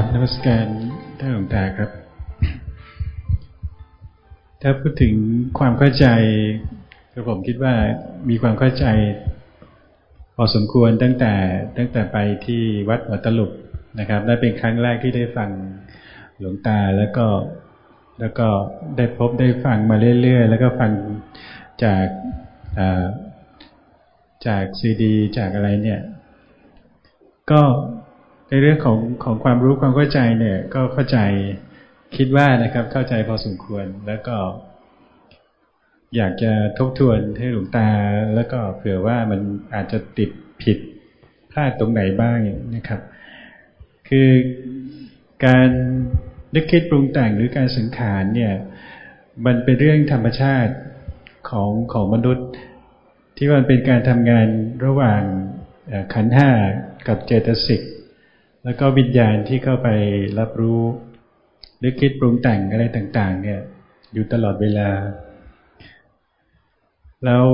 ครับนมัสการท่านหลวงตาครับ ถ้าพูดถึงความเข้าใจก็ผมคิดว่ามีความเข้าใจ พอสมควรตั้งแต่ตั้งแต่ไปที่วัดหัวตลุกนะครับนั่นเป็นครั้งแรกที่ได้ฟังหลวงตาแล้วก็แล้วก็ได้พบได้ฟังมาเรื่อยๆ แล้วก็ฟังจากจากซีดี จากอะไรเนี่ย ก็ ในเรื่องของของความรู้ความเข้าใจเนี่ย ก็เข้าใจคิดว่านะครับ เข้าใจพอสมควรแล้วก็ อยากจะทบทวนให้หลวงตา แล้วก็เผื่อว่ามันอาจจะติดผิดพลาดตรงไหนบ้างนะครับ คือการนึกคิดปรุงแต่งหรือการสังขารเนี่ย มันเป็นเรื่องธรรมชาติของของมนุษย์ ที่มันเป็นการทำงานระหว่างขันห้ากับเจตสิก แล้วก็วิญญาณที่เข้าไปรับรู้นึกคิดปรุงแต่งอะไรต่าง ๆ เนี่ย อยู่ตลอดเวลา แล้ว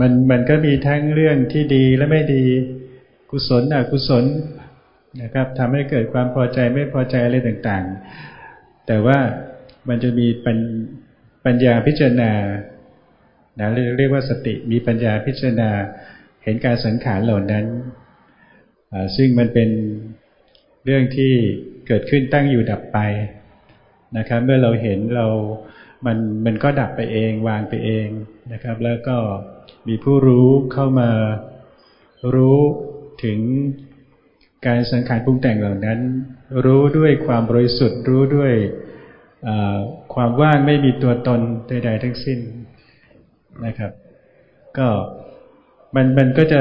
มันมันก็มีทั้งเรื่องที่ดีและไม่ดีกุศลอกุศลนะครับทำให้เกิดความพอใจไม่พอใจอะไรต่างๆ แต่ว่ามันจะมีปัญปัญญาพิจารณานะเรียกว่าสติมีปัญญาพิจารณาเห็นการสังขารเหล่านั้น ซึ่งมันเป็นเรื่องที่เกิดขึ้นตั้งอยู่ดับไปนะครับ เมื่อเราเห็นเรามันมันก็ดับไปเองวางไปเองนะครับ แล้วก็มีผู้รู้เข้ามารู้ถึงการสังขารปรุงแต่งเหล่านั้น รู้ด้วยความบริสุทธิ์ รู้ด้วยความว่างไม่มีตัวตนใดๆทั้งสิ้นนะครับ ก็มันมันก็จะ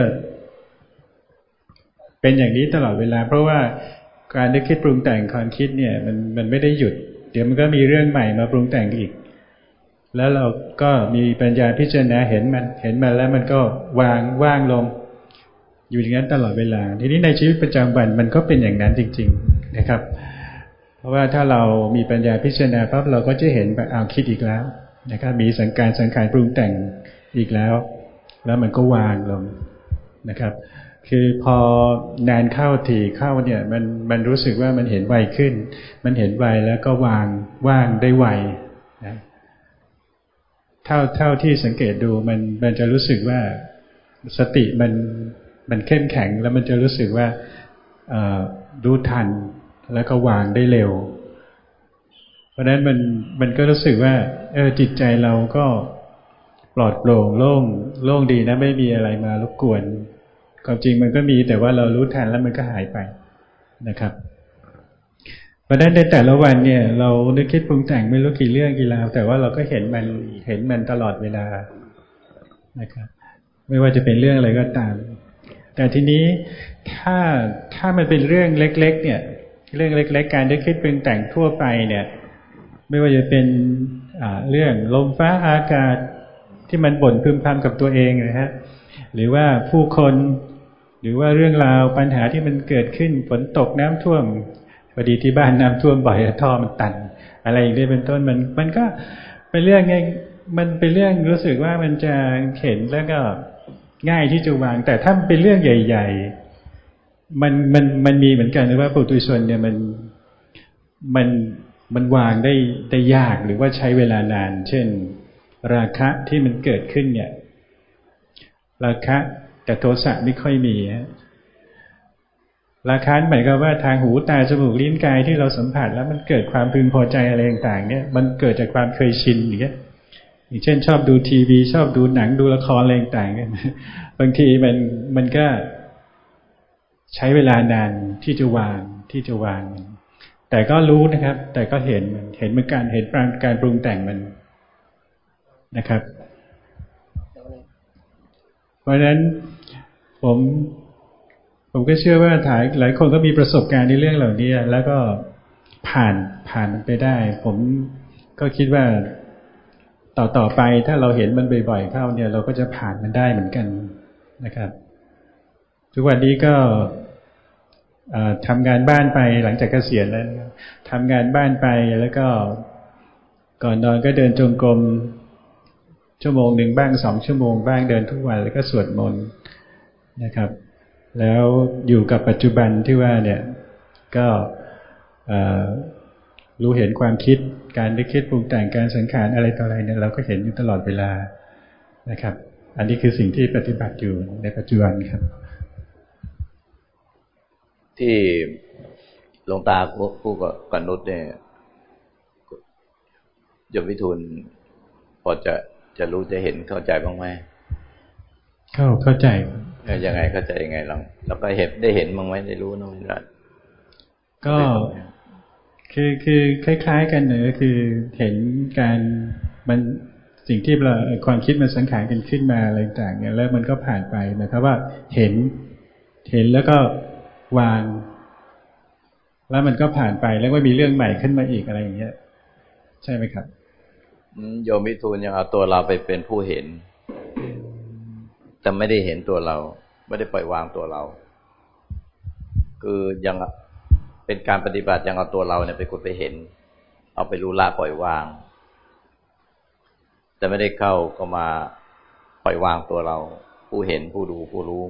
เป็นอย่างนี้ตลอดเวลา เพราะว่าการได้คิดปรุงแต่งความคิดเนี่ย มันมันไม่ได้หยุด เดี๋ยวมันก็มีเรื่องใหม่มาปรุงแต่งอีก แล้วเราก็มีปัญญาพิจารณาเห็นมัน เห็นมันแล้วมันก็วางว่างลง อยู่อย่างนั้นตลอดเวลา ทีนี้ในชีวิตประจำวันมันก็เป็นอย่างนั้นจริง ๆนะครับ เพราะว่าถ้าเรามีปัญญาพิจารณาปั๊บเราก็จะเห็นแบบเอาคิดอีกแล้วนะครับ มีสังการสังขารปรุงแต่งอีกแล้ว แล้วมันก็วางลงนะครับ คือพอนานเข้าถี่เข้าเนี่ย มันมันรู้สึกว่ามันเห็นไวขึ้น มันเห็นไวแล้วก็วางว่างได้ไวนะเท่าเท่าที่สังเกตดูมันมันจะรู้สึกว่าสติมันมันเข้มแข็งแล้วมันจะรู้สึกว่ารู้ทันแล้วก็วางได้เร็ว เพราะฉะนั้นมันมันก็รู้สึกว่าเออจิตใจเราก็ปลอดโปร่งโล่งโล่งดีนะไม่มีอะไรมารบกวน ความจริงมันก็มีแต่ว่าเรารู้ทันแล้วมันก็หายไปนะครับเพราะนั้นในแต่ละวันเนี่ย เรานึกคิดปรุงแต่งไม่รู้กี่เรื่องกี่ราวแต่ว่าเราก็เห็นมันเห็นมันตลอดเวลานะครับ ไม่ว่าจะเป็นเรื่องอะไรก็ตาม แต่ทีนี้ถ้าถ้ามันเป็นเรื่องเล็ก ๆ เนี่ย เรื่องเล็ก ๆ การนึกคิดปรุงแต่งทั่วไปเนี่ย ไม่ว่าจะเป็นเรื่องลมฟ้าอากาศที่มันบ่นพึมพำกับตัวเองนะฮะหรือว่าผู้คน หรือว่าเรื่องราวปัญหาที่มันเกิดขึ้นฝนตกน้ำท่วมพอดีที่บ้านน้ำท่วมบ่อยท่อมันตัน อะไรอย่างนี้เป็นต้นมัน มันก็เป็นเรื่องไงมันเป็นเรื่องรู้สึกว่ามันจะเข็นแล้วก็ง่ายที่จะวาง แต่ถ้าเป็นเรื่องใหญ่ ๆ มันมันมันมีเหมือนกันว่าปุถุชนเนี่ยมันมันมันวางได้ได้ยากหรือว่าใช้เวลานาน เช่น ราคะที่มันเกิดขึ้นเนี่ย ราคะ แต่โทสะไม่ค่อยมีฮะราคาหมายควาว่าทางหูตาจมูกลิ้นกายที่เราสัมผัสแล้วมันเกิดความพึงพอใจอะไรต่างๆเนี่ยมันเกิดจากความเคยชินอย่างเงี้ยอย่างเช่น ชอบดูทีวี ชอบดูหนังดูละครอะไรต่างๆบางทีมันมันก็ใช้เวลานานที่จะวางที่จะวางแต่ก็รู้นะครับ แต่ก็เห็นเห็นเหมือนการเห็นการปรุงแต่งมันนะครับ เพราะฉะนั้นผมผมก็เชื่อว่าถ่ายหลายคนก็มีประสบการณ์ในเรื่องเหล่านี้แล้วก็ผ่านผ่านไปได้ ผมก็คิดว่าต่อต่อไปถ้าเราเห็นมันบ่อยๆเข้าเนี่ย เราก็จะผ่านมันได้เหมือนกันนะครับ ทุกวันนี้ก็ทำงานบ้านไปหลังจากเกษียณแล้วทำงานบ้านไปแล้วก็ก่อนนอนก็เดินจงกรม ชั่วโมงหนึ่งบ้างสองชั่วโมงบ้างเดินทุกวันแล้วก็สวดมนต์นะครับ แล้วอยู่กับปัจจุบันที่ว่าเนี่ยก็รู้เห็นความคิดการได้คิดปรุงแต่งการสังขารอะไรต่ออะไรเนี่ยเราก็เห็นอยู่ตลอดเวลานะครับ อันนี้คือสิ่งที่ปฏิบัติอยู่ในปัจจุบันครับ ที่หลวงตาผู้กับนุษย์เนี่ยยมวิทูลพอจะ จะรู้จะเห็นเข้าใจบ้างไหมเข้าเข้าใจยังไงเข้าใจยังไงเราเราก็เห็นได้เห็นบ้างไหมได้รู้น้องรัตก็คือคือคล้าย ๆ กันเนอะคือเห็นการมันสิ่งที่เราความคิดมันสังขารกันขึ้นมาอะไรต่างเนี่ยแล้วมันก็ผ่านไปนะครับ ว่าเห็นเห็นแล้วก็วาง แล้วมันก็ผ่านไปแล้วก็มีเรื่องใหม่ขึ้นมาอีกอะไรอย่างเงี้ย ใช่ไหมครับ โยมิทูลยังเอาตัวเราไปเป็นผู้เห็น แต่ไม่ได้เห็นตัวเรา ไม่ได้ปล่อยวางตัวเรา คือยังเป็นการปฏิบัติยังเอาตัวเราเนี่ยไปคนไปเห็น เอาไปรู้ละปล่อยวาง แต่ไม่ได้เข้าก็มาปล่อยวางตัวเรา ผู้เห็นผู้ดูผู้รู้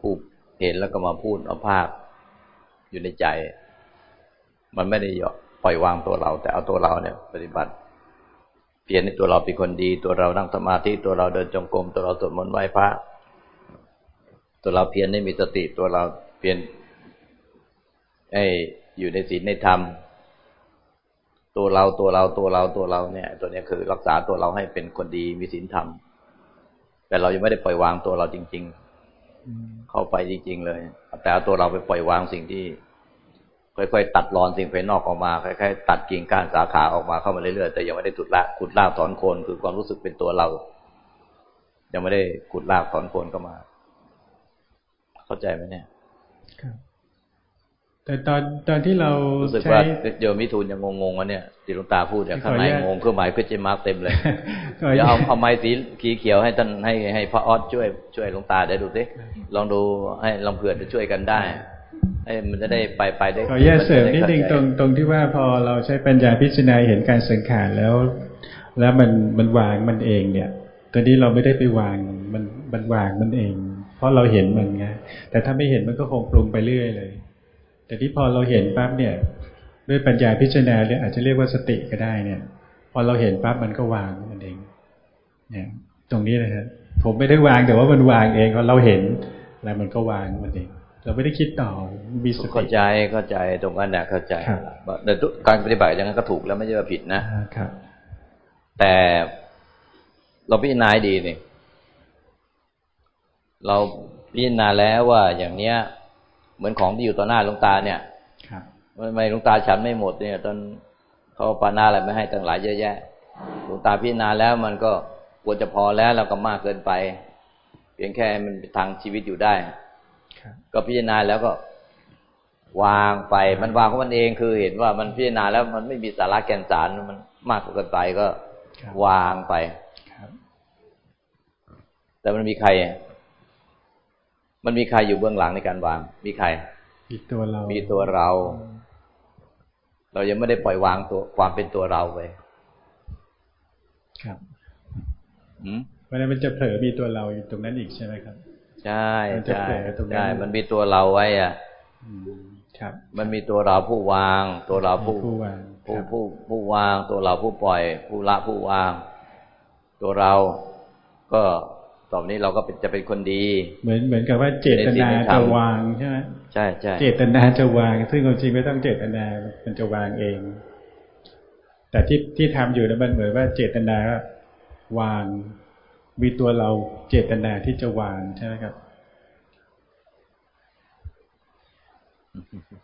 ผู้เห็นแล้วก็มาพูดเอาภาพอยู่ในใจ มันไม่ได้ปล่อยวางตัวเรา แต่เอาตัวเราเนี่ย ปฏิบัติ เพียรในตัวเราเป็นคนดี ตัวเรานั่งสมาธิตัวเราเดินจงกรมตัวเราสวดมนต์ไหว้พระ ตัวเราเพียรได้มีสติตัวเราเพียรให้อยู่ในศีลในธรรม ตัวเราตัวเราตัวเราตัวเราเนี่ย ตัวนี้คือรักษาตัวเราให้เป็นคนดีมีศีลธรรม แต่เรายังไม่ได้ปล่อยวางตัวเราจริง ๆ เข้าไปจริง ๆ เลย แต่เอาตัวเราไปปล่อยวางสิ่งที่ ค่อยๆตัดรอนสิ่งภายนอกออกมาค่อยๆตัดกิ่งก้านสาขาออกมาเข้ามาเรื่อยๆแต่ยังไม่ได้ถุดละขุดลากถอนโคนคือความรู้สึกเป็นตัวเรา ยังไม่ได้ขุดลากถอนโคนเข้ามา เข้าใจไหมเนี่ยครับแต่ตอนตอนที่เรารู้สึกว่าโยมิทูลยังงงๆวะเนี่ยติลุงตาพูดอย่างข้างในงงเครื่องหมายคือเจมาร์กเต็มเลยเดี๋ยวเอาเอาไม้สีขีเขียวให้ท่านให้ให้พระออสช่วยช่วยลุงตาเดี๋ยวดูสิลองดูให้ลองเผื่อจะช่วยกันได้ให้ มันจะได้ไปไปได้ขอแยกเสริมนิดนึงตรงตรงที่ว่าพอเราใช้ปัญญาพิจารณาเห็นการสังขารแล้ว แล้วมันมันวางมันเองเนี่ยตอนนี้เราไม่ได้ไปวางมันมันวางมันเอง เพราะเราเห็นมันไงแต่ถ้าไม่เห็นมันก็คงปรุงไปเรื่อยเลย แต่ที่พอเราเห็นปั๊บเนี่ย ด้วยปัญญาพิจารณาเรียอาจจะเรียกว่าสติก็ได้เนี่ย พอเราเห็นปั๊บมันก็วางมันเอง เนี่ย ตรงนี้นะครับผมไม่ได้วางแต่ว่ามันวางเองพอเราเห็นแล้วมันก็วางมันเอง เราไม่ได้คิดต่อมีสติเข้าใจเข้าใจตรงนั้นนะเข้าใจแต่การปฏิบัติอย่างนั้นก็ถูกแล้วไม่ใช่ว่าผิดนะครับ แต่เราพิจารณาดีนี่เราพิจารณาแล้วว่าอย่างเนี้ย เหมือนของที่อยู่ต่อหน้าหลวงตาเนี่ยครับไม่หลวงตาฉันไม่หมดเนี่ย ตอนเขาปานาอะไรไม่ให้ตั้งหลายเยอะแยะหลวงตาพิจารณาแล้วมันก็ควรจะพอแล้วเราก็มากเกินไป เพียงแค่มันทางชีวิตอยู่ได้ ก็พิจารณาแล้วก็วางไปมันวางของมันเองคือเห็นว่ามันพิจารณาแล้วมันไม่มีสาระแก่นสารมันมากเกินไปก็วางไปแต่มันมีใคร มันมีใครอยู่เบื้องหลังในการวาง มีใคร มีตัวเรา มีตัวเรา เรายังไม่ได้ปล่อยวางตัวความเป็นตัวเราไป ครับอืมเพราะนั้นมันจะเผลอมีตัวเราอยู่ตรงนั้นอีกใช่ไหมครับ ใช่ใช่ใช่มันมีตัวเราไว้อะครับ มันมีตัวเราผู้วาง ตัวเราผู้ผู้ผู้ผู้วาง ตัวเราผู้ปล่อย ผู้ละผู้วาง ตัวเรา ก็ตอนนี้เราก็จะเป็นคนดี เหมือนเหมือนกับว่าเจตนาจะวางใช่ไหมใช่ใช่เจตนาจะวาง ซึ่งความจริงไม่ต้องเจตนามันจะวางเอง แต่ที่ที่ทำอยู่นะมันเหมือนว่าเจตนาวาง มีตัวเราเจตนาที่จะวางใช่ไหมครับ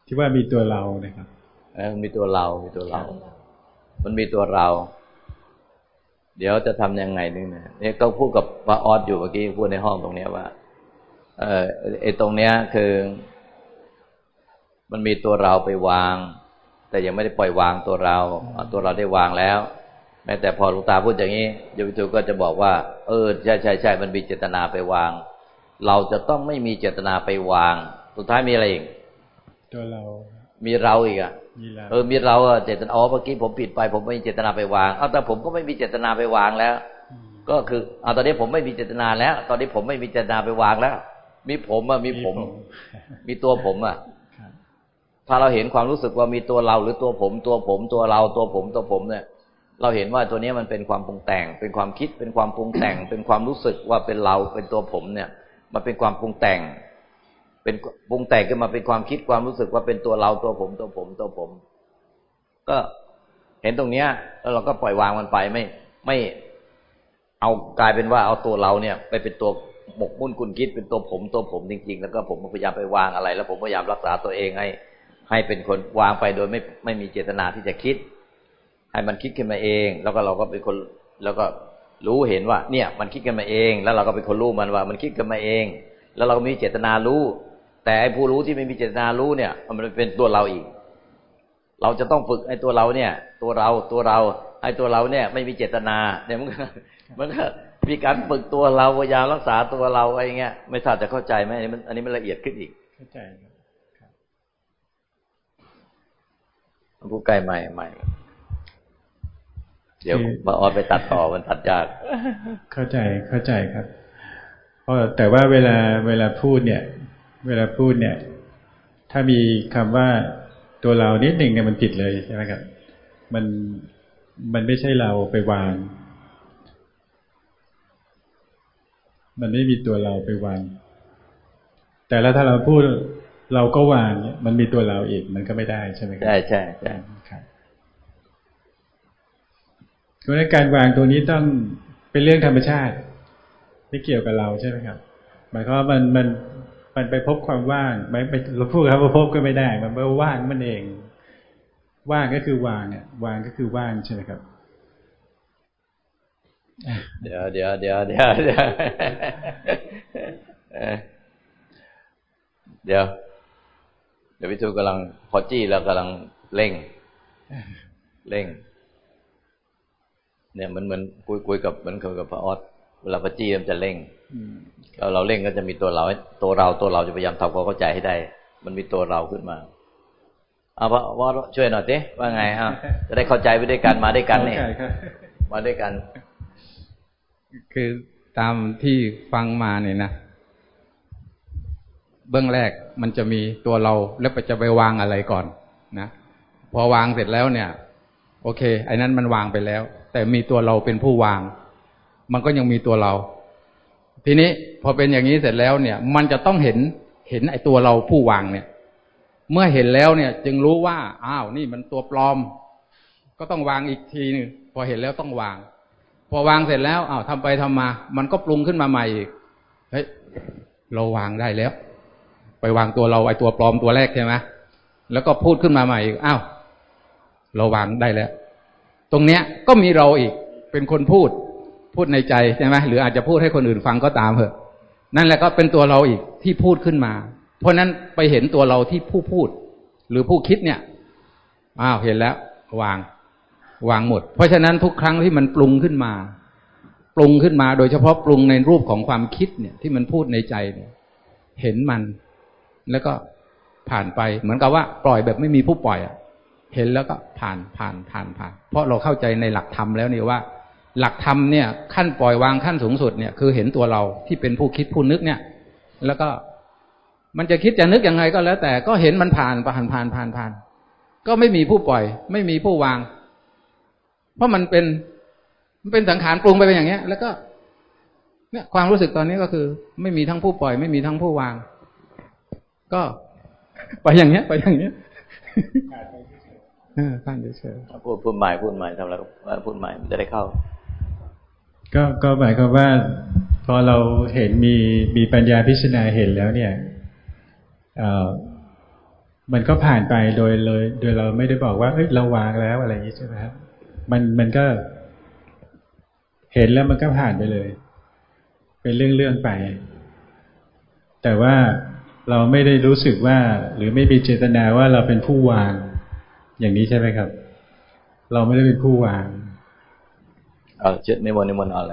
ที่ว่ามีตัวเรานะครับเออมีตัวเรา มีตัวเรา มันมีตัวเรา เดี๋ยวจะทำยังไงนึงนะเนี่ยก็พูดกับพระออสอยู่เมื่อกี้พูดในห้องตรงเนี้ยว่า เออไอตรงเนี้ยคือ มันมีตัวเราไปวาง แต่ยังไม่ได้ปล่อยวางตัวเรา ตัวเราได้วางแล้ว ม้แต่พอหลวงตาพูดอย่างนี้โยมวิทูก็จะบอกว่า เออใช่ใช่ใช่มันมีเจตนาไปวาง เราจะต้องไม่มีเจตนาไปวาง สุดท้ายมีอะไรอีกตัวเรา มีเราอีกอะเออมีเราเจตนาอ๋อเมื่อกี้ผมผิดไป ผมไม่มีเจตนาไปวางเอาแต่ผมก็ไม่มีเจตนาไปวางแล้ว ก็คือเอาตอนนี้ผมไม่มีเจตนาแล้ว ตอนนี้ผมไม่มีเจตนาไปวางแล้ว มีผมอะมีผม มีตัวผมอะถ้าเราเห็นความรู้สึกว่ามีตัวเราหรือตัวผม ตัวผมตัวเราตัวผมตัวผมเนี่ย เราเห็นว่าตัวนี้มันเป็นความปรุงแต่ง เป็นความคิด เป็นความปรุงแต่ง เป็นความรู้สึกว่าเป็นเรา เป็นตัวผมเนี่ย มันเป็นความปรุงแต่ง เป็นปรุงแต่งขึ้นมาเป็นความคิดความรู้สึกว่าเป็นตัวเราตัวผมตัวผมตัวผม ก็เห็นตรงเนี้ย แล้วเราก็ปล่อยวางมันไปไม่ไม่เอากลายเป็นว่าเอาตัวเราเนี่ย ไปเป็นตัวหมกมุ่นคุณคิดเป็นตัวผมตัวผมจริง ๆ แล้วก็ผมพยายามไปวางอะไร แล้วผมพยายามรักษาตัวเองให้ ให้เป็นคนวางไปโดยไม่ไม่มีเจตนาที่จะคิด ให้มันคิดขึ้นมาเอง แล้วก็เราก็เป็นคน แล้วก็รู้เห็นว่า เนี่ย มันคิดกันมาเอง แล้วเราก็เป็นคนรู้มันว่า มันคิดกันมาเอง แล้วเราก็มีเจตนารู้ แต่ไอ้ผู้รู้ที่ไม่มีเจตนารู้เนี่ย มันเป็นตัวเราอีก เราจะต้องฝึกไอ้ตัวเราเนี่ย ตัวเราตัวเราไอ้ตัวเราเนี่ย ไม่มีเจตนาเนี่ยมันมันก็มีการฝึกตัวเราพยายามรักษาตัวเราอะไรเงี้ยไม่ทราบจะเข้าใจไหมอันนี้มันอันนี้มันละเอียดขึ้นอีกเข้าใจครับผู้ใกล้ใหม่ใหม่ เดี๋ยวมาออดไปตัดต่อมันตัดยาก เข้าใจเข้าใจครับเพราะแต่ว่าเวลาเวลาพูดเนี่ย เวลาพูดเนี่ย ถ้ามีคำว่าตัวเรานิดหนึ่งเนี่ยมันผิดเลยใช่ไหมครับ มันมันไม่ใช่เราไปวาง มันไม่มีตัวเราไปวาง แต่แล้วถ้าเราพูดเราก็วางเนี่ยมันมีตัวเราอีกมันก็ไม่ได้ใช่ไหมครับใช่ใช่ใช่ครับ เพราะการวางตัวนี้ต้องเป็นเรื่องธรรมชาติไม่เกี่ยวกับเราใช่ไหมครับ หมายความว่ามันมันมันไปพบความว่างไม่ไปเราพูดครับว่าพบก็ไม่ได้ มันว่าว่างมันเอง ว่างก็คือวางเนี่ยวางก็คือว่างใช่ไหมครับเดี๋ยวเดี๋ยวเดี๋ยวเดี๋ยวเดี๋ยวเดี๋ยวเดี๋ยวพิทูกำลังพอจี้แล้วกำลังเร่ง เร่ง เนี่ยมันเหมือนคุยคุยกับเหมือนคุยกับพระออสเวลาพอจี้มันจะเร่งเราเราเร่งก็จะมีตัวเราตัวเราตัวเราจะพยายามทำความเข้าใจให้ได้ มันมีตัวเราขึ้นมาเอาพระวอช่วยหน่อยสิว่าไงอะจะได้เข้าใจไปด้วยกันมาด้วยกันเนี่ยมาด้วยกัน คือตามที่ฟังมาเนี่ยนะเบื้องแรกมันจะมีตัวเราแล้วไปจะไปวางอะไรก่อนนะพอวางเสร็จแล้วเนี่ย โอเคไอ้นั้นมันวางไปแล้ว แต่มีตัวเราเป็นผู้วาง มันก็ยังมีตัวเรา ทีนี้พอเป็นอย่างนี้เสร็จแล้วเนี่ย มันจะต้องเห็นเห็นไอ้ตัวเราผู้วางเนี่ย เมื่อเห็นแล้วเนี่ย จึงรู้ว่าอ้าวนี่มันตัวปลอม ก็ต้องวางอีกทีนึงพอเห็นแล้วต้องวาง พอวางเสร็จแล้วอ้าวทำไปทำมา มันก็ปรุงขึ้นมาใหม่อีกเฮ้ยเราวางได้แล้ว ไปวางตัวเราไอ้ตัวปลอมตัวแรกใช่ไหมแล้วก็พูดขึ้นมาใหม่อีกอ้าวเราวางได้แล้ว ตรงเนี้ยก็มีเราอีกเป็นคนพูดพูดในใจใช่ไหมหรืออาจจะพูดให้คนอื่นฟังก็ตามเถอะ นั่นแหละก็เป็นตัวเราอีกที่พูดขึ้นมา เพราะนั้นไปเห็นตัวเราที่ผู้พูด หรือผู้คิดเนี่ยอ้าวเห็นแล้ว วาง วางหมด เพราะฉะนั้นทุกครั้งที่มันปรุงขึ้นมา ปรุงขึ้นมาโดยเฉพาะปรุงในรูปของความคิดเนี่ย ที่มันพูดในใจเนี่ยเห็นมันแล้วก็ผ่านไป เหมือนกับว่าปล่อยแบบไม่มีผู้ปล่อยอะ เห็นแล้วก็ผ่านผ่านผ่านผ่าน เพราะเราเข้าใจในหลักธรรมแล้วนี่ว่า หลักธรรมเนี่ย ขั้นปล่อยวางขั้นสูงสุดเนี่ยคือเห็นตัวเราที่เป็นผู้คิดผู้นึกเนี่ย แล้วก็มันจะคิดจะนึกยังไงก็แล้ว แต่ก็เห็นมันผ่านผ่านผ่านผ่านผ่าน ก็ไม่มีผู้ปล่อย ไม่มีผู้วาง เพราะมันเป็นมันเป็นสังขารปรุงไปเป็นอย่างเงี้ย แล้วก็ เนี่ย ความรู้สึกตอนนี้ก็คือ ไม่มีทั้งผู้ปล่อย ไม่มีทั้งผู้วาง ก็ไปอย่างเงี้ย ไปอย่างเงี้ย เออการเฉยพูดพูดใหม่พูดใหม่ทำแล้วพูดใหม่จะได้เข้า ก็ก็หมายความว่า พอเราเห็นมีมีปัญญาพิจารณาเห็นแล้วเนี่ยเอ่อมันก็ผ่านไปโดยเลย โดยเราไม่ได้บอกว่าเอ้ยเราวางแล้วอะไรอย่างนี้ใช่ไหมครับมันมันก็ เห็นแล้วมันก็ผ่านไปเลย เป็นเรื่องเรื่องไป แต่ว่าเราไม่ได้รู้สึกว่า หรือไม่มีเจตนาว่าเราเป็นผู้วาง อย่างนี้ใช่ไหมครับ เราไม่ได้เป็นผู้วางเอาเจ็ดในวันในวันอะไร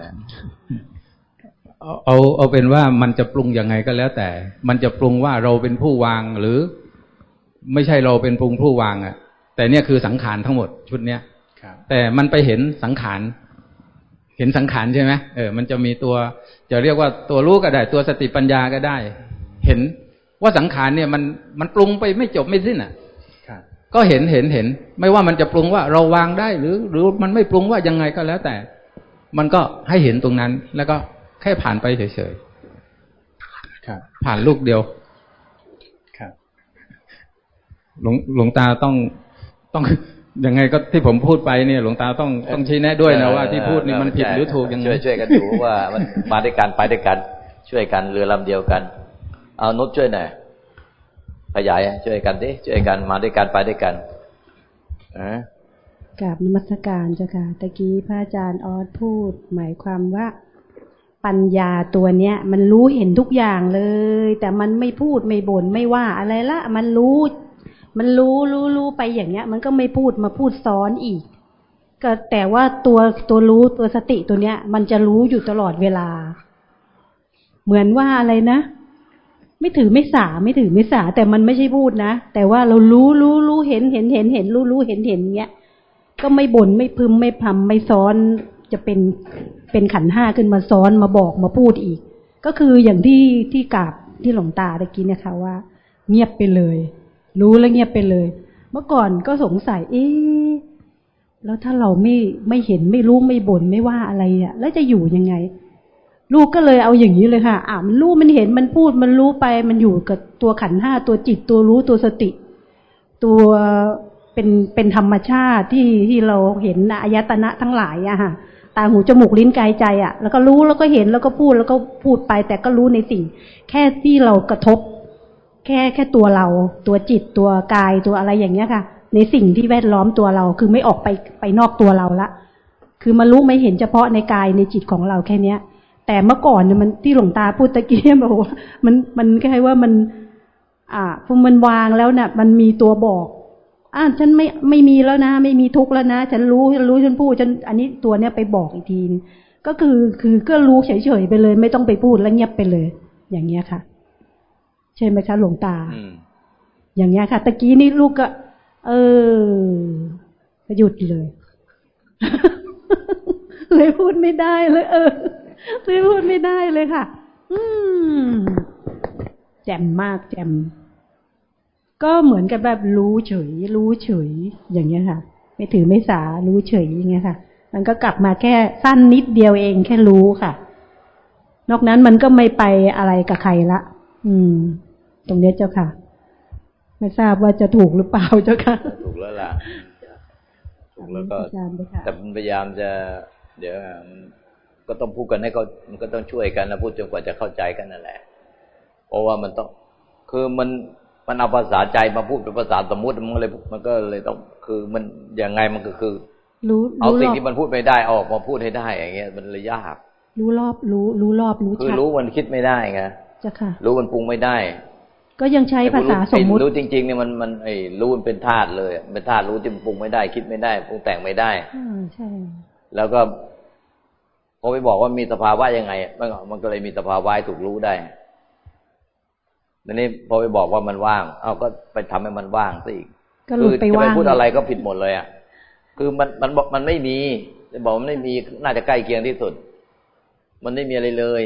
เอาเอาเป็นว่ามันจะปรุงยังไงก็แล้วแต่ มันจะปรุงว่าเราเป็นผู้วางหรือ ไม่ใช่เราเป็นปรุงผู้วางอะ่ะ แต่เนี่ยคือสังขารทั้งหมดชุดเนี้ยแต่มันไปเห็นสังขารเห็นสังขารใช่ไหมเออ มันจะมีตัว จะเรียกว่าตัวรู้ก็ได้ ตัวสติปัญญาก็ได้ เห็นว่าสังขารเนี่ยมันมันปรุงไปไม่จบไม่สิ้นอะ ก็เห็นเห็นเห็น ไม่ว่ามันจะปรุงว่าเราวางได้หรือ หรือมันไม่ปรุงว่ายังไงก็แล้วแต่ มันก็ให้เห็นตรงนั้น แล้วก็แค่ผ่านไปเฉยๆผ่านลูกเดียว ครับ หลวงหลวงตาต้องต้องยังไงก็ที่ผมพูดไปเนี่ย หลวงตาต้องต้องชี้แนะด้วยนะว่าที่พูดนี่มันผิดหรือถูกยังไงช่วยช่วยกันดูว่ามันมาด้วยกันไปด้วยกัน ช่วยกันเรือลำเดียวกัน เอานุชช่วยหน่อย ขยายช่วยกันดิช่วยกันมาด้วยกันไปด้วยกันกราบนมัสการเจ้าค่ะตะกี้พระอาจารย์ออสพูด หมายความว่า ปัญญาตัวเนี้ย มันรู้เห็นทุกอย่างเลย แต่มันไม่พูดไม่บ่นไม่ว่าอะไรละมันรู้ มันรู้รู้รู้ไปอย่างเงี้ย มันก็ไม่พูดมาพูดซ้อนอีก ก็แต่ว่าตัวตัวรู้ตัวสติตัวเนี้ย มันจะรู้อยู่ตลอดเวลา เหมือนว่าอะไรนะ ไม่ถือไม่สาไม่ถือไม่สา แต่มันไม่ใช่พูดนะ แต่ว่าเรารู้รู้รู้เห็นเห็นเห็นเห็นรู้รู้เห็นเห็นเงี้ยก็ไม่บ่นไม่พึมไม่พำไม่ซ้อนจะเป็นเป็นขันห้าขึ้นมาซ้อนมาบอกมาพูดอีก ก็คืออย่างที่ที่กราบที่หลวงตาตะกี้เนี่ยค่ะว่า เงียบไปเลย รู้แล้วเงียบไปเลย เมื่อก่อนก็สงสัย เอ๊ะแล้วถ้าเราไม่ไม่เห็นไม่รู้ไม่บ่นไม่ว่าอะไรอะ แล้วจะอยู่ยังไง ลูกก็เลยเอาอย่างนี้เลยค่ะอ่ามันรู้มันเห็นมันพูดมันรู้ไปมันอยู่กับตัวขันห้าตัวจิตตัวรู้ตัวสติ ตัวเป็นเป็นธรรมชาติที่ที่เราเห็นอายตนะทั้งหลายอะค่ะตาหูจมูกลิ้นกายใจอะแล้วก็รู้แล้วก็เห็นแล้วก็พูดแล้วก็พูดไป แต่ก็รู้ในสิ่ง แค่ที่เรากระทบ แค่แค่ตัวเรา ตัวจิตตัวกายตัวอะไรอย่างเงี้ยค่ะ ในสิ่งที่แวดล้อมตัวเรา คือไม่ออกไปไปนอกตัวเราละคือมันรู้ไม่เห็นเฉพาะในกายในจิตของเราแค่เนี้ย แต่เมื่อก่อนเนี่ยมันที่หลวงตาพูดตะกี้บอกว่ามันมันแค่ว่ามัน อ่าพอมันวางแล้วเนี่ยมันมีตัวบอกอ่าฉันไม่ไม่มีแล้วนะ ไม่มีทุกข์แล้วนะ ฉันรู้ฉันรู้ฉันพูดฉันอันนี้ตัวเนี้ยไปบอกอีกทีก็คือคือก็รู้เฉยๆไปเลย ไม่ต้องไปพูดแล้วเงียบไปเลย อย่างเงี้ยค่ะ ใช่ไหมคะหลวงตาอย่างเงี้ยค่ะตะกี้นี่ลูกก็ เออหยุดเลย เลยพูดไม่ได้เลย เออ เลยพูดไม่ได้เลยค่ะ อืม แจ่มมากแจ่ม ก็เหมือนกับแบบรู้เฉย รู้เฉย อย่างเงี้ยค่ะ ไม่ถือไม่สา รู้เฉยอย่างเงี้ยค่ะ มันก็กลับมาแค่สั้นนิดเดียวเองแค่รู้ค่ะ นอกนั้นมันก็ไม่ไปอะไรกับใครละ อืม ตรงนี้เจ้าค่ะ ไม่ทราบว่าจะถูกหรือเปล่าเจ้าค่ะ ถูกแล้วล่ะ ถูกแล้วก็แต่พยายามจะ เดี๋ยว ก็ต้องพูดกันให้เขามันก็ต้องช่วยกันแล้วพูดจนกว่าจะเข้าใจกันนั่นแหละ เพราะว่ามันต้อง คือมันมันเอาภาษาใจมาพูดเป็นภาษาสมมุติมันเลยมันก็เลยต้องคือมันยังไงมันก็คือรู้เอาสิ่งที่มันพูดไม่ได้ออกมาพูดให้ได้ อย่างเงี้ยมันเลยยาก รู้รอบรู้ รู้รอบรู้ชัดคือรู้มันคิดไม่ได้ไงจะค่ะ รู้มันปรุงไม่ได้ ก็ยังใช้ภาษาสมมุติรู้จริงๆเนี่ยมันมันไอ้รู้มันเป็นธาตุเลยเป็นธาตุรู้ที่ปรุงไม่ได้ คิดไม่ได้ปรุงแต่งไม่ได้ใช่แล้วก็พ อไปบอกว่ามีสภาวะยังไง มันมันก็เลยมีสภาวะถูกรู้ได้ทีนี้พอไปบอกว่ามันว่าง เอาก็ไปทำให้มันว่างซะอีกคือจะไปพูดอะไรก็ผิดหมดเลยอะ คือมันมันบอกมันไม่มีจะบอกมันไม่มีน่าจะใกล้เคียงที่สุด มันไม่มีอะไรเลย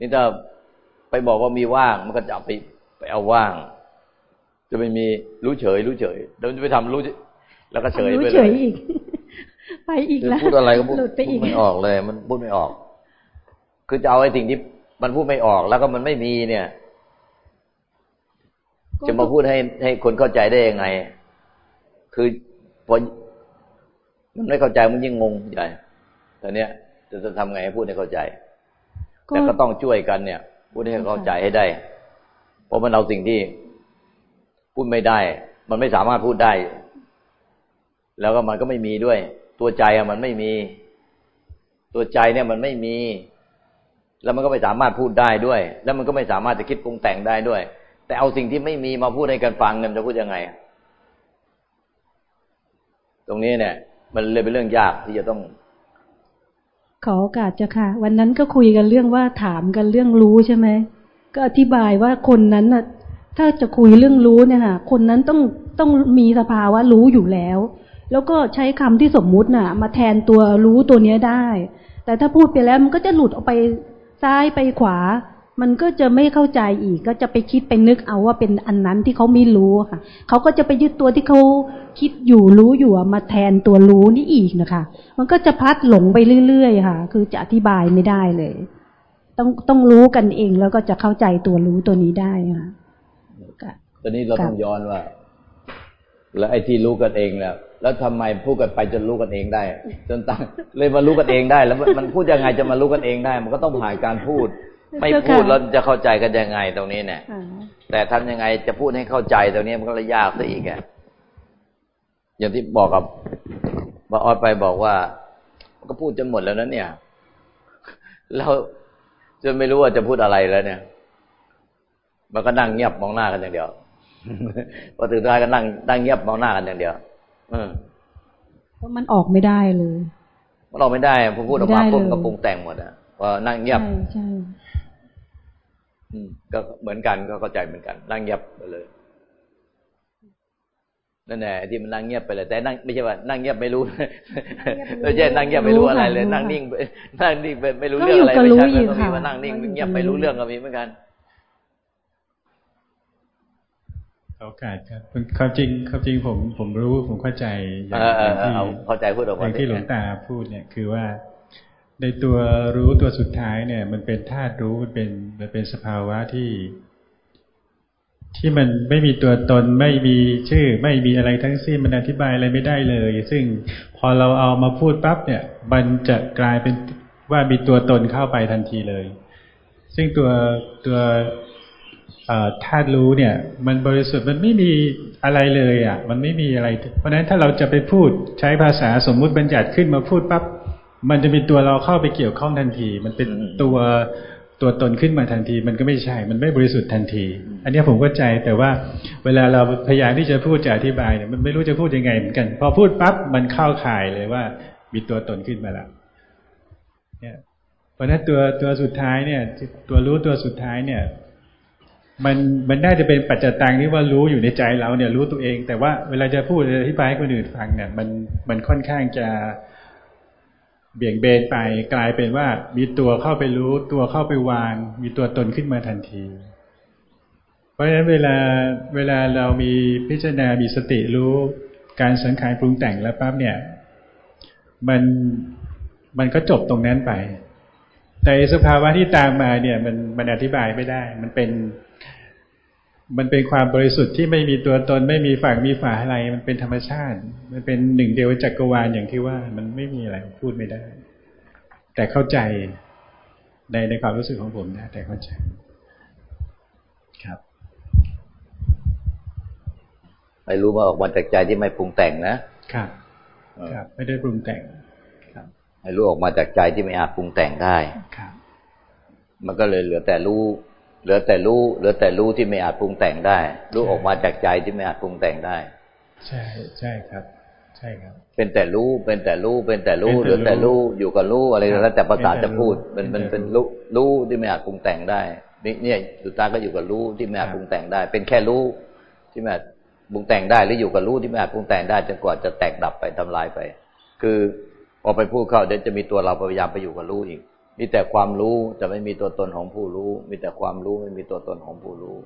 นี่ถ้าไปบอกว่ามีว่าง มันก็จะไปไปเอาว่าง จะไม่มีรู้เฉย รู้เฉยแล้วจะไปทำรู้แล้วก็เฉยไปเลย ไปอีกแล้วพูดอะไรก็พูดไม่ออกเลย มันพูดไม่ออก คือจะเอาไอ้สิ่งที่มันพูดไม่ออกแล้วก็มันไม่มีเนี่ย จะมาพูดให้ให้คนเข้าใจได้ยังไง คือพอมันไม่เข้าใจมันยิ่งงงใหญ่ตอนเนี้ยจะจะทำไงให้พูดให้เข้าใจ แต่ก็ต้องช่วยกันเนี่ย พูดให้เข้าใจให้ได้ เพราะมันเอาสิ่งที่ พูดไม่ได้ มันไม่สามารถพูดได้ แล้วก็มันก็ไม่มีด้วย ตัวใจอะมันไม่มี ตัวใจเนี่ยมันไม่มี แล้วมันก็ไม่สามารถพูดได้ด้วย แล้วมันก็ไม่สามารถจะคิดปรุงแต่งได้ด้วย แต่เอาสิ่งที่ไม่มีมาพูดให้กันฟังเนี่ยจะพูดยังไง ตรงนี้เนี่ย มันเลยเป็นเรื่องยากที่จะต้อง ขอโอกาสจ้ะค่ะ วันนั้นก็คุยกันเรื่องว่าถามกันเรื่องรู้ใช่ไหมก็อธิบายว่าคนนั้นน่ะถ้าจะคุยเรื่องรู้เนี่ยค่ะ คนนั้นต้องต้องมีสภาวะรู้อยู่แล้ว แล้วก็ใช้คำที่สมมุติน่ะ มาแทนตัวรู้ตัวเนี้ยได้ แต่ถ้าพูดไปแล้วมันก็จะหลุดออกไปซ้ายไปขวา มันก็จะไม่เข้าใจอีก ก็จะไปคิดไปนึกเอาว่าเป็นอันนั้นที่เขาไม่รู้ค่ะเขาก็จะไปยึดตัวที่เขาคิดอยู่รู้อยู่มาแทนตัวรู้นี่อีกนะคะ มันก็จะพัดหลงไปเรื่อยๆค่ะ คือจะอธิบายไม่ได้เลย ต้องต้องรู้กันเองแล้วก็จะเข้าใจตัวรู้ตัวนี้ได้ค่ะตอนนี้เราต้องย้อนว่า แล้วไอ้ที่รู้กันเองแล้วแล้วทำไมพูดกันไปจนรู้กันเองได้ จนตั้งเลยมารู้กันเองได้ แล้วมันพูดยังไงจะมารู้กันเองได้ มันก็ต้องผ่านการพูด ไม่พูดแล้วจะเข้าใจกันยังไงตรงนี้เนี่ยแต่ทำยังไงจะพูดให้เข้าใจตรงนี้มันก็เลยยากซะอีกแกอย่างที่บอกกับบออดไปบอกว่าก็พูดจนหมดแล้วนะเนี่ยแล้วจนไม่รู้ว่าจะพูดอะไรแล้วเนี่ย มันก็นั่งเงียบมองหน้ากันอย่างเดียวพอถึงท้ายก็นั่งนั่งเงียบมองหน้ากันอย่างเดียว เพราะมันออกไม่ได้เลยมันออกไม่ได้พอพูดออกมาปุ๊บก็ปรุงแต่งหมดอะพอนั่งเงียบใช่ก็เหมือนกันก็เข้าใจเหมือนกัน นั่งเงียบไปเลยนั่นแหละที่มันนั่งเงียบไปเลยแต่นั่งไม่ใช่ว่านั่งเงียบไม่รู้ไม่ใช่นั่งเงียบไม่รู้อะไรเลย นั่งนิ่งนั่งนิ่งไม่รู้เรื่องอะไรไม่ใช่ก็มีว่านั่งนิ่งเงียบไม่รู้เรื่องก็มีเหมือนกัน โอกาสครับความจริงความจริงผมผมรู้ผมเข้าใจอย่างที่เข้าใจพูดออกมาอย่างที่หลวงตาพูดเนี่ยคือว่า ในตัวรู้ตัวสุดท้ายเนี่ย มันเป็นธาตุรู้มันเป็นมันเป็นสภาวะที่ ที่มันไม่มีตัวตนไม่มีชื่อ ไม่มีอะไรทั้งสิ้นมันอธิบายอะไรไม่ได้เลย ซึ่งพอเราเอามาพูดปั๊บเนี่ย มันจะกลายเป็นว่ามีตัวตนเข้าไปทันทีเลย ซึ่งตัวตัว ธาตุรู้เนี่ย มันบริสุทธิ์มันไม่มีอะไรเลยอะ มันไม่มีอะไร เพราะฉะนั้นถ้าเราจะไปพูดใช้ภาษาสมมุติบัญญัติขึ้นมาพูดปั๊บมันจะมีตัวเราเข้าไปเกี่ยวข้องทันที มันเป็นตัวตัวตนขึ้นมาทันที มันก็ไม่ใช่ มันไม่บริสุทธิ์ทันที อันนี้ผมก็ใจแต่ว่าเวลาเราพยายามที่จะพูดจะอธิบายเนี่ยมันไม่รู้จะพูดยังไงเหมือนกัน พอพูดปั๊บมันเข้าข่ายเลยว่ามีตัวตนขึ้นมาแล้วเนี่ยเพราะนั้นตัวตัวสุดท้ายเนี่ย ตัวรู้ตัวสุดท้ายเนี่ย มันมันน่าจะเป็นปัจจตังที่ว่ารู้อยู่ในใจเราเนี่ยรู้ตัวเอง แต่ว่าเวลาจะพูดอธิบายให้คนอื่นฟังเนี่ย มันมันค่อนข้างจะเบี่ยงเบนไปกลายเป็นว่ามีตัวเข้าไปรู้ ตัวเข้าไปวาง มีตัวตนขึ้นมาทันที เพราะฉะนั้นเวลาเวลาเรามีพิจารณามีสติรู้การสังขารปรุงแต่งแล้วปั๊บเนี่ย มันมันก็จบตรงนั้นไป แต่สภาวะที่ตามมาเนี่ย มันมันอธิบายไม่ได้ มันเป็น มันเป็นความบริสุทธิ์ที่ไม่มีตัวตน ไม่มีฝั่งมีฝาอะไร มันเป็นธรรมชาติ มันเป็นหนึ่งเดียวจักรวาลอย่างที่ว่า มันไม่มีอะไรพูดไม่ได้ แต่เข้าใจในในความรู้สึกของผมนะ แต่เข้าใจครับไม่รู้ว่าออกมาจากใจที่ไม่ปรุงแต่งนะครับ ครับ ไม่ได้ปรุงแต่ง ครับให้รู้ออกมาจากใจที่ไม่อาจปรุงแต่งได้ครับ มันก็เลยเหลือแต่รู้ เหลือแต่รู้เหลือแต่รู้ที่ไม่อาจปรุงแต่งได้ รู้ออกมาจากใจที่ไม่อาจปรุงแต่งได้ ใช่ใช่ครับ ใช่ครับ เป็นแต่รู้เป็นแต่รู้เป็นแต่รู้เหลือแต่รู้อยู่กับรู้อะไรแล้วแต่ภาษาจะพูดมันเป็นเป็นรู้รู้ที่ไม่อาจปรุงแต่งได้นี่เนี่ยสุดท้ายก็อยู่กับรู้ที่ไม่อาจปรุงแต่งได้ เป็นแค่รู้ที่ไม่อาจปรุงแต่งได้หรืออยู่กับรู้ที่ไม่อาจปรุงแต่งได้จนกว่าจะแตกดับไปทำลายไป คือพอไปพูดเข้าเดี๋ยวจะมีตัวเราพยายามไปอยู่กับรู้อีก มีแต่ความรู้จะไม่มีตัวตนของผู้รู้ มีแต่ความรู้ไม่มีตัวตนของผู้รู้